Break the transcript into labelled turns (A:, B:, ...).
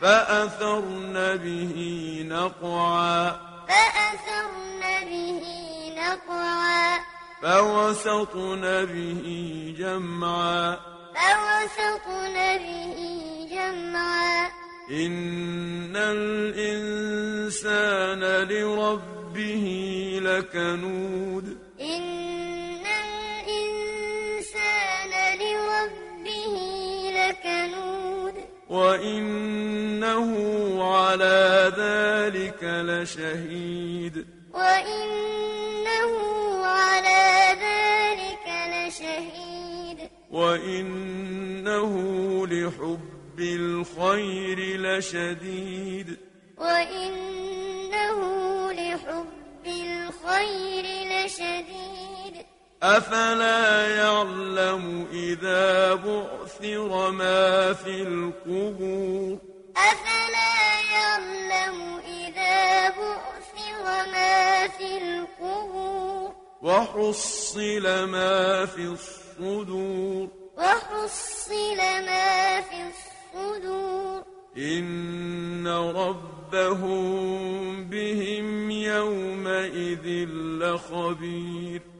A: فأثرن به نقعا.
B: فأثرن به نقعا.
A: فوسطن به جمعا.
B: فوسطن به جمعا.
A: إن الإنسان لربه لكنود.
B: إن الإنسان لربه لكنود.
A: وإنه على ذلك لشهيد
B: وإنه على ذلك لشهيد
A: وإنه لحب الخير لشديد
B: وإنه لحب الخير لشديد
A: أفلا يعلم إذا بعثر ما في القبور
B: أفلا يعلم إذا بعثر ما في القبور؟
A: وحصل ما في الصدور.
B: وحصل ما في الصدور. إن ربهم بهم يومئذ لخبير.